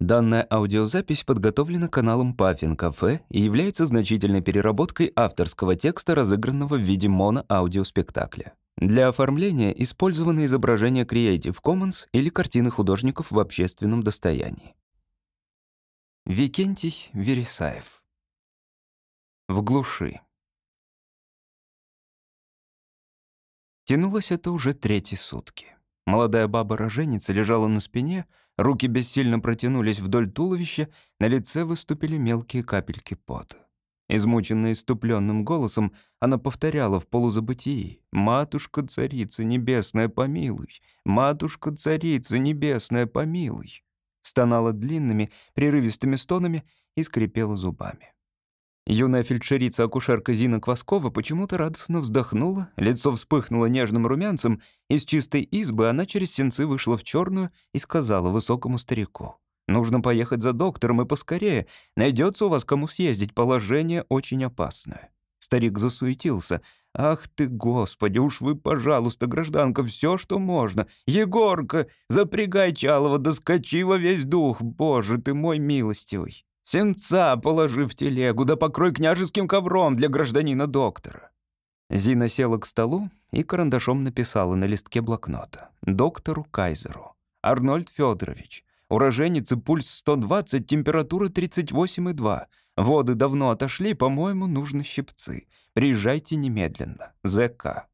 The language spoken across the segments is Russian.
Данная аудиозапись подготовлена каналом Puffin Cafe и является значительной переработкой авторского текста, разыгранного в виде моно-аудиоспектакля. Для оформления использованы изображения Creative Commons или картины художников в общественном достоянии. Викентий Вересаев. В глуши. Тянулось это уже третьи сутки. Молодая баба-роженица лежала на спине, руки бессильно протянулись вдоль туловища, на лице выступили мелкие капельки пота. Измученная иступленным голосом, она повторяла в полузабытии «Матушка-царица небесная, помилуй! Матушка-царица небесная, помилуй!» Стонала длинными, прерывистыми стонами и скрипела зубами. Юная фельдшерица-акушерка Зина Кваскова почему-то радостно вздохнула, лицо вспыхнуло нежным румянцем, из чистой избы она через сенцы вышла в черную и сказала высокому старику. Нужно поехать за доктором и поскорее. Найдется у вас кому съездить, положение очень опасное». Старик засуетился. «Ах ты, Господи, уж вы, пожалуйста, гражданка, все, что можно. Егорка, запрягай Чалова, доскочи во весь дух. Боже ты мой милостивый. Сенца положи в телегу, да покрой княжеским ковром для гражданина доктора». Зина села к столу и карандашом написала на листке блокнота. «Доктору Кайзеру. Арнольд Федорович. Уроженец пульс 120, температура 38,2. Воды давно отошли, по-моему, нужны щипцы. Приезжайте немедленно. ЗК.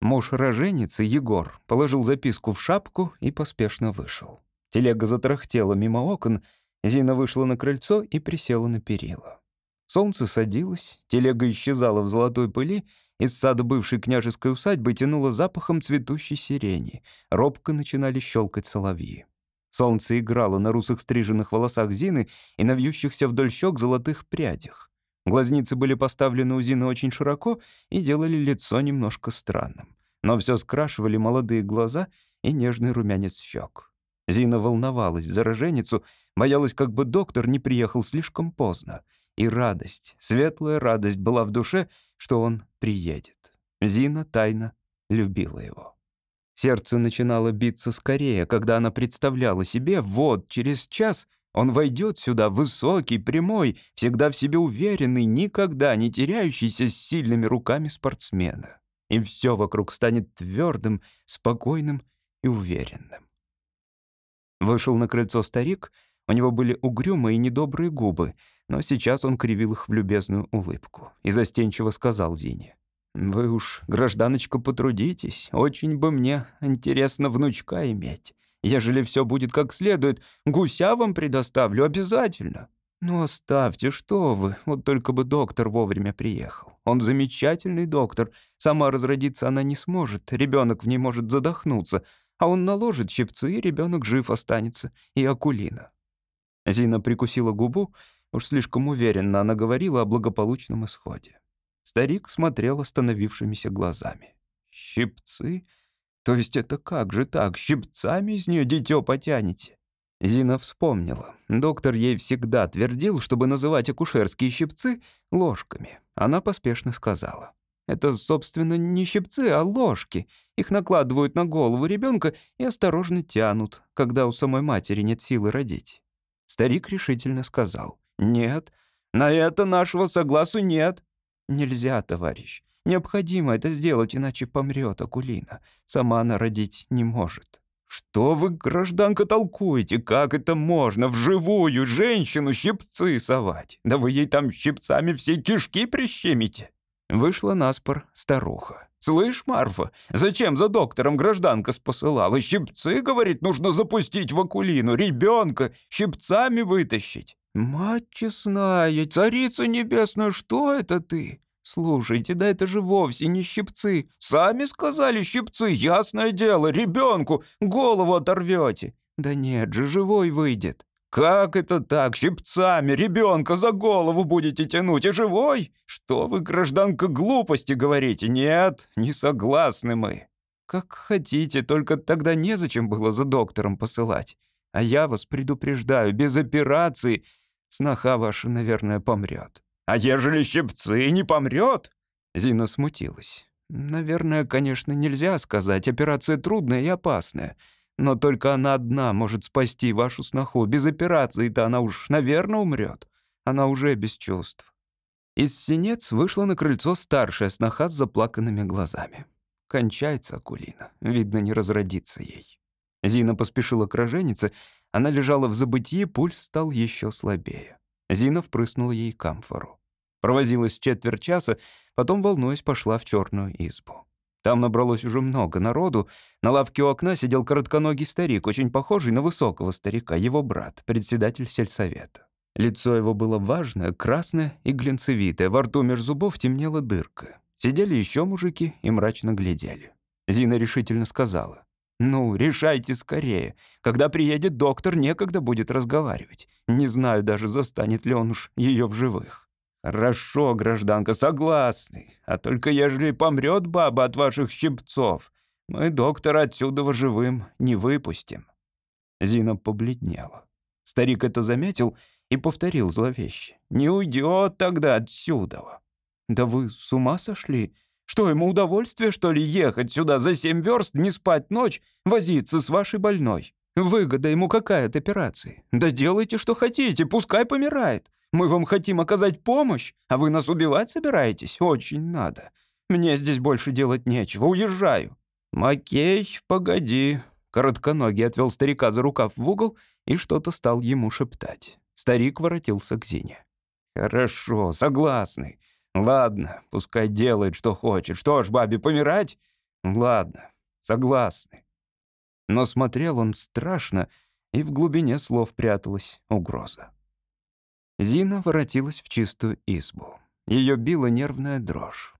Муж роженицы, Егор, положил записку в шапку и поспешно вышел. Телега затрахтела мимо окон, Зина вышла на крыльцо и присела на перила. Солнце садилось, телега исчезала в золотой пыли, из сада бывшей княжеской усадьбы тянуло запахом цветущей сирени, робко начинали щелкать соловьи. Солнце играло на русых стриженных волосах Зины и на вьющихся вдоль щек золотых прядях. Глазницы были поставлены у Зины очень широко и делали лицо немножко странным. Но все скрашивали молодые глаза и нежный румянец щек. Зина волновалась за роженицу, боялась, как бы доктор не приехал слишком поздно. И радость, светлая радость была в душе, что он приедет. Зина тайно любила его. Сердце начинало биться скорее, когда она представляла себе, вот, через час он войдет сюда, высокий, прямой, всегда в себе уверенный, никогда не теряющийся с сильными руками спортсмена. И все вокруг станет твердым, спокойным и уверенным. Вышел на крыльцо старик, у него были угрюмые и недобрые губы, но сейчас он кривил их в любезную улыбку и застенчиво сказал Зине. «Вы уж, гражданочка, потрудитесь. Очень бы мне интересно внучка иметь. Ежели все будет как следует, гуся вам предоставлю обязательно». «Ну, оставьте, что вы. Вот только бы доктор вовремя приехал. Он замечательный доктор. Сама разродиться она не сможет. Ребенок в ней может задохнуться. А он наложит щипцы, и ребенок жив останется. И акулина». Зина прикусила губу. Уж слишком уверенно она говорила о благополучном исходе. Старик смотрел остановившимися глазами. «Щипцы? То есть это как же так? Щипцами из нее дитё потянете?» Зина вспомнила. Доктор ей всегда твердил, чтобы называть акушерские щипцы ложками. Она поспешно сказала. «Это, собственно, не щипцы, а ложки. Их накладывают на голову ребенка и осторожно тянут, когда у самой матери нет силы родить». Старик решительно сказал. «Нет, на это нашего согласу нет. «Нельзя, товарищ. Необходимо это сделать, иначе помрет Акулина. Сама она родить не может». «Что вы, гражданка, толкуете? Как это можно в живую женщину щипцы совать? Да вы ей там щипцами все кишки прищемите!» Вышла наспор старуха. «Слышь, Марфа, зачем за доктором гражданка спосылала? Щипцы, говорит, нужно запустить в Акулину, ребенка щипцами вытащить». «Мать честная, царица небесная, что это ты?» «Слушайте, да это же вовсе не щипцы. Сами сказали щипцы, ясное дело, ребенку голову оторвете. Да нет же, живой выйдет». «Как это так? Щипцами ребенка за голову будете тянуть, и живой? Что вы, гражданка, глупости говорите? Нет, не согласны мы». «Как хотите, только тогда незачем было за доктором посылать. А я вас предупреждаю, без операции Сноха ваша, наверное, помрет. А ежели щипцы не помрет? Зина смутилась. Наверное, конечно, нельзя сказать. Операция трудная и опасная. Но только она одна может спасти вашу сноху. Без операции-то она уж, наверное, умрет. Она уже без чувств». Из синец вышла на крыльцо старшая сноха с заплаканными глазами. Кончается Акулина. Видно, не разродится ей. Зина поспешила к роженице. Она лежала в забытии, пульс стал еще слабее. Зина впрыснула ей камфору. Провозилась четверть часа, потом, волнуясь, пошла в черную избу. Там набралось уже много народу. На лавке у окна сидел коротконогий старик, очень похожий на высокого старика, его брат, председатель сельсовета. Лицо его было важное, красное и глинцевитое, во рту меж зубов темнела дырка. Сидели еще мужики и мрачно глядели. Зина решительно сказала. «Ну, решайте скорее. Когда приедет доктор, некогда будет разговаривать. Не знаю даже, застанет ли он уж ее в живых». «Хорошо, гражданка, согласны. А только ежели помрет баба от ваших щипцов, мы доктора отсюда живым не выпустим». Зина побледнела. Старик это заметил и повторил зловеще. «Не уйдет тогда отсюда». «Да вы с ума сошли? Что, ему удовольствие, что ли, ехать сюда за семь верст, не спать ночь, возиться с вашей больной? Выгода ему какая от операции? Да делайте, что хотите, пускай помирает. Мы вам хотим оказать помощь, а вы нас убивать собираетесь? Очень надо. Мне здесь больше делать нечего, уезжаю». «Макей, погоди». Коротконогий отвел старика за рукав в угол и что-то стал ему шептать. Старик воротился к Зине. «Хорошо, согласны. Ладно, пускай делает, что хочет. Что ж, бабе, помирать? Ладно, согласны». Но смотрел он страшно, и в глубине слов пряталась угроза. Зина воротилась в чистую избу. Ее била нервная дрожь.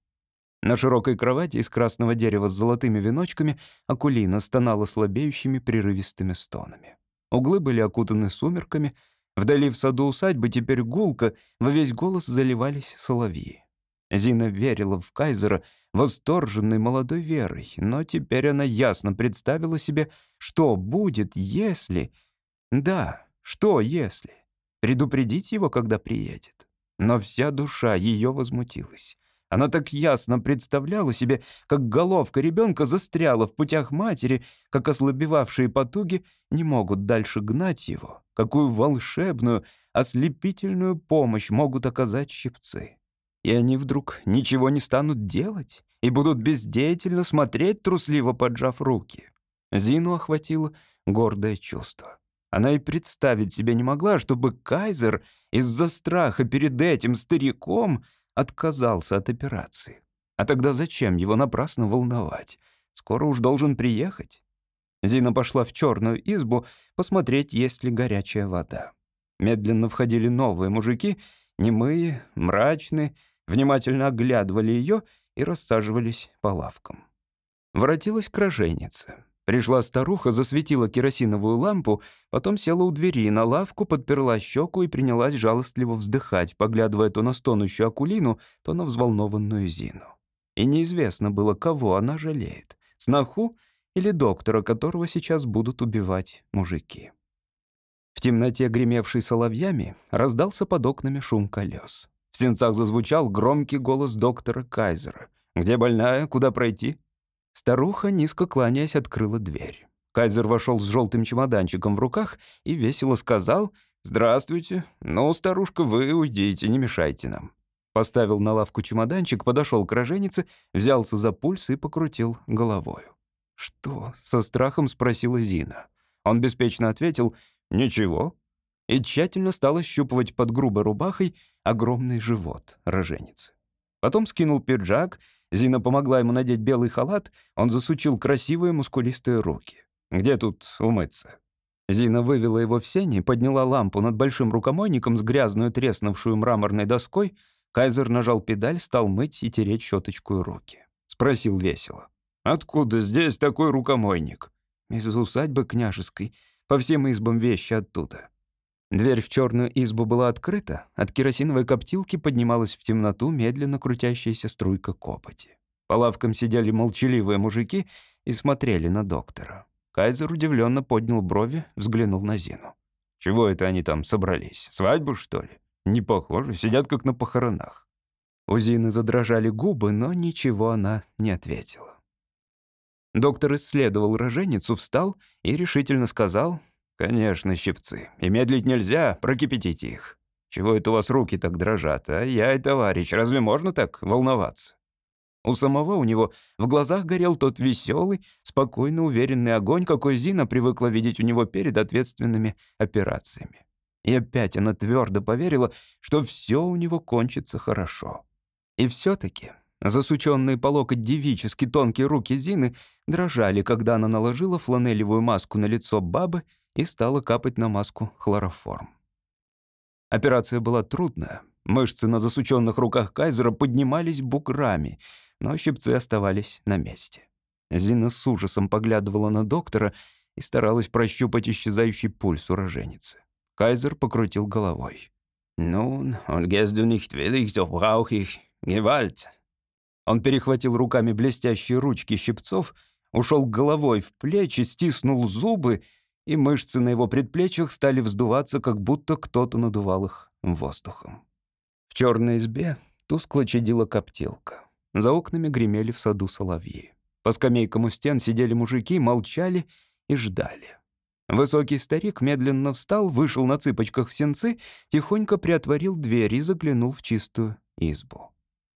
На широкой кровати из красного дерева с золотыми веночками Акулина стонала слабеющими прерывистыми стонами. Углы были окутаны сумерками. Вдали в саду усадьбы теперь гулко, во весь голос заливались соловьи. Зина верила в Кайзера восторженной молодой верой, но теперь она ясно представила себе, что будет, если... Да, что если? Предупредить его, когда приедет. Но вся душа ее возмутилась. Она так ясно представляла себе, как головка ребенка застряла в путях матери, как ослабевавшие потуги не могут дальше гнать его, какую волшебную, ослепительную помощь могут оказать щипцы. И они вдруг ничего не станут делать и будут бездеятельно смотреть, трусливо поджав руки. Зину охватило гордое чувство. Она и представить себе не могла, чтобы Кайзер из-за страха перед этим стариком отказался от операции. А тогда зачем его напрасно волновать? Скоро уж должен приехать. Зина пошла в черную избу посмотреть, есть ли горячая вода. Медленно входили новые мужики, немые, мрачные, внимательно оглядывали ее и рассаживались по лавкам. Воротилась к роженице. Пришла старуха, засветила керосиновую лампу, потом села у двери на лавку, подперла щеку и принялась жалостливо вздыхать, поглядывая то на стонущую Акулину, то на взволнованную Зину. И неизвестно было, кого она жалеет — сноху или доктора, которого сейчас будут убивать мужики. В темноте, гремевшей соловьями, раздался под окнами шум колес. В сенцах зазвучал громкий голос доктора Кайзера. «Где больная? Куда пройти?» Старуха, низко кланяясь, открыла дверь. Кайзер вошел с желтым чемоданчиком в руках и весело сказал «Здравствуйте. Ну, старушка, вы уйдите, не мешайте нам». Поставил на лавку чемоданчик, подошел к роженице, взялся за пульс и покрутил головою. «Что?» — со страхом спросила Зина. Он беспечно ответил «Ничего». И тщательно стал ощупывать под грубой рубахой огромный живот роженицы. Потом скинул пиджак — Зина помогла ему надеть белый халат, он засучил красивые мускулистые руки. «Где тут умыться?» Зина вывела его в сени, подняла лампу над большим рукомойником с грязную треснувшую мраморной доской. Кайзер нажал педаль, стал мыть и тереть щеточку руки. Спросил весело. «Откуда здесь такой рукомойник?» «Из усадьбы княжеской. По всем избам вещи оттуда». Дверь в черную избу была открыта, от керосиновой коптилки поднималась в темноту медленно крутящаяся струйка копоти. По лавкам сидели молчаливые мужики и смотрели на доктора. Кайзер удивленно поднял брови, взглянул на Зину. «Чего это они там собрались? Свадьбу, что ли? Не похоже, сидят как на похоронах». У Зины задрожали губы, но ничего она не ответила. Доктор исследовал роженицу, встал и решительно сказал, «Конечно, щипцы. И медлить нельзя, прокипятите их. Чего это у вас руки так дрожат, а я и товарищ, разве можно так волноваться?» У самого у него в глазах горел тот веселый, спокойно уверенный огонь, какой Зина привыкла видеть у него перед ответственными операциями. И опять она твердо поверила, что все у него кончится хорошо. И все-таки засученные по локоть девически тонкие руки Зины дрожали, когда она наложила фланелевую маску на лицо бабы и стала капать на маску хлороформ. Операция была трудная. Мышцы на засученных руках Кайзера поднимались буграми, но щипцы оставались на месте. Зина с ужасом поглядывала на доктора и старалась прощупать исчезающий пульс у роженицы. Кайзер покрутил головой. «Nun, und gehst du nicht willig, so brauch ich Gewalt». Он перехватил руками блестящие ручки щипцов, ушел головой в плечи, стиснул зубы, и мышцы на его предплечьях стали вздуваться, как будто кто-то надувал их воздухом. В черной избе тускло чадила коптилка. За окнами гремели в саду соловьи. По скамейкам у стен сидели мужики, молчали и ждали. Высокий старик медленно встал, вышел на цыпочках в сенцы, тихонько приотворил дверь и заглянул в чистую избу.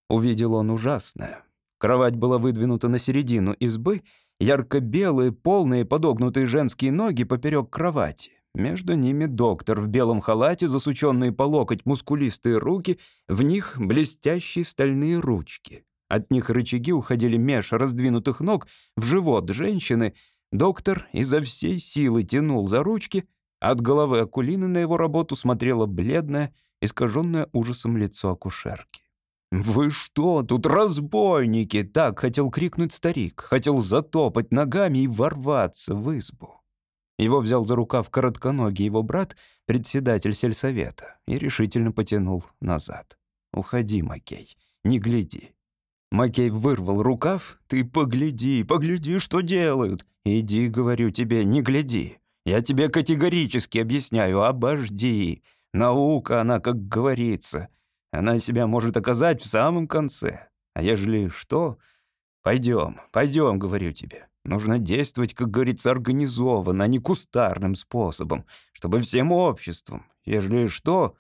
Увидел он ужасное. Кровать была выдвинута на середину избы, ярко-белые, полные, подогнутые женские ноги поперек кровати. Между ними доктор в белом халате, засученные по локоть мускулистые руки, в них блестящие стальные ручки. От них рычаги уходили меж раздвинутых ног в живот женщины — Доктор изо всей силы тянул за ручки, от головы Акулины на его работу смотрело бледное, искаженное ужасом лицо акушерки. «Вы что, тут разбойники!» — так хотел крикнуть старик. Хотел затопать ногами и ворваться в избу. Его взял за рукав коротконогий его брат, председатель сельсовета, и решительно потянул назад. «Уходи, Макей, не гляди». Макей вырвал рукав. «Ты погляди, погляди, что делают!» «Иди, говорю тебе, не гляди. Я тебе категорически объясняю, обожди. Наука, она, как говорится, она себя может оказать в самом конце. А ежели что, пойдем, пойдем, говорю тебе. Нужно действовать, как говорится, организованно, а не кустарным способом, чтобы всем обществом. Ежели что...»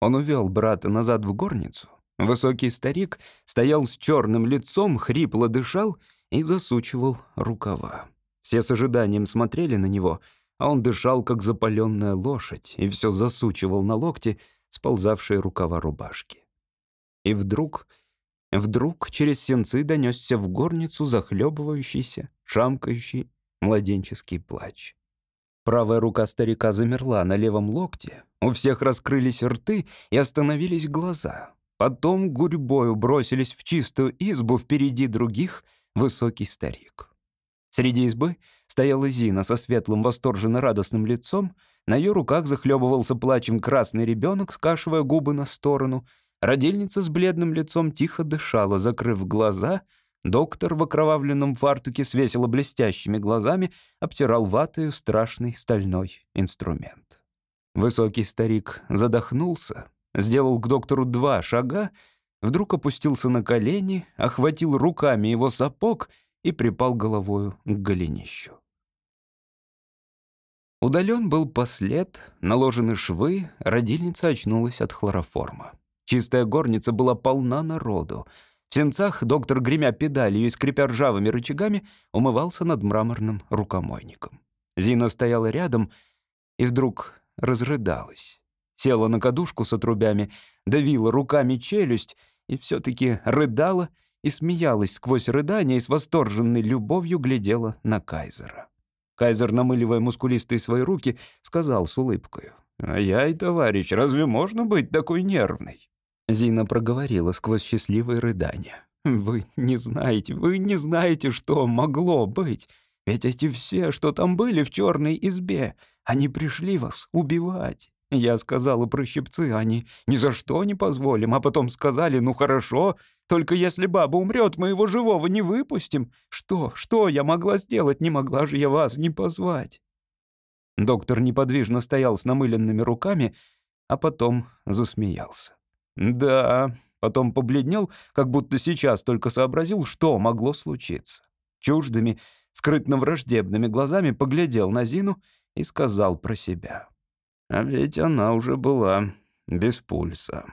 Он увел брата назад в горницу. Высокий старик стоял с черным лицом, хрипло дышал и засучивал рукава. Все с ожиданием смотрели на него, а он дышал, как запаленная лошадь, и все засучивал на локте сползавшие рукава рубашки. И вдруг, вдруг через сенцы донесся в горницу захлебывающийся, шамкающий младенческий плач. Правая рука старика замерла на левом локте, у всех раскрылись рты и остановились глаза. Потом гурьбою бросились в чистую избу впереди других высокий старик. Среди избы стояла Зина со светлым, восторженно-радостным лицом. На ее руках захлебывался плачем красный ребенок, скашивая губы на сторону. Родильница с бледным лицом тихо дышала, закрыв глаза. Доктор в окровавленном фартуке с весело блестящими глазами обтирал ватою страшный стальной инструмент. Высокий старик задохнулся, сделал к доктору два шага, вдруг опустился на колени, охватил руками его сапог — и припал головою к голенищу. Удален был послед, наложены швы, родильница очнулась от хлороформа. Чистая горница была полна народу. В сенцах доктор, гремя педалью и скрипя ржавыми рычагами, умывался над мраморным рукомойником. Зина стояла рядом и вдруг разрыдалась. Села на кадушку с отрубями, давила руками челюсть и все таки рыдала — и смеялась сквозь рыдания и с восторженной любовью глядела на Кайзера. Кайзер, намыливая мускулистые свои руки, сказал с улыбкой. «А я и товарищ, разве можно быть такой нервной?» Зина проговорила сквозь счастливые рыдания. «Вы не знаете, вы не знаете, что могло быть. Ведь эти все, что там были в черной избе, они пришли вас убивать. Я сказала про щипцы, они ни за что не позволим, а потом сказали, ну хорошо, только если баба умрет, мы его живого не выпустим. Что, что я могла сделать? Не могла же я вас не позвать. Доктор неподвижно стоял с намыленными руками, а потом засмеялся. Да, потом побледнел, как будто сейчас только сообразил, что могло случиться. чуждыми, скрытно враждебными глазами поглядел на Зину и сказал про себя. А ведь она уже была без пульса.